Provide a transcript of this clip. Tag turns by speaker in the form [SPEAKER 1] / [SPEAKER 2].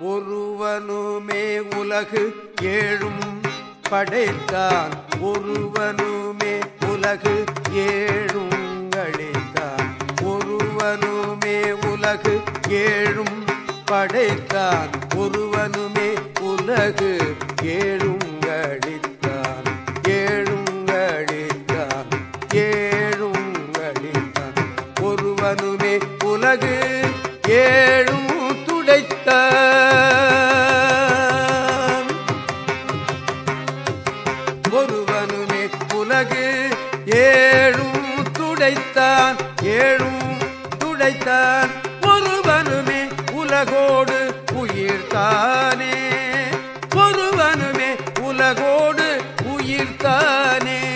[SPEAKER 1] ஒருவனுமே உலகு ஏழும் படைத்தான். ஒருவனுமே உலகு ஏழும் அழித்தான் ஒருவனுமே உலகு ஏழும் படைத்தான். ஒருவனுமே உலகு ஏழும் அழித்தான் ஏழும் ஒருவனுமே உலகு ஏழும் துடைத்தான். ஒருவனுமே உலகு ஏழும் துடைத்தான் ஏழும் துடைத்தான். ஒருவனுமே உலகோடு உயிர்த்தானே. ஒருவனுமே உலகோடு உயிர்த்தானே.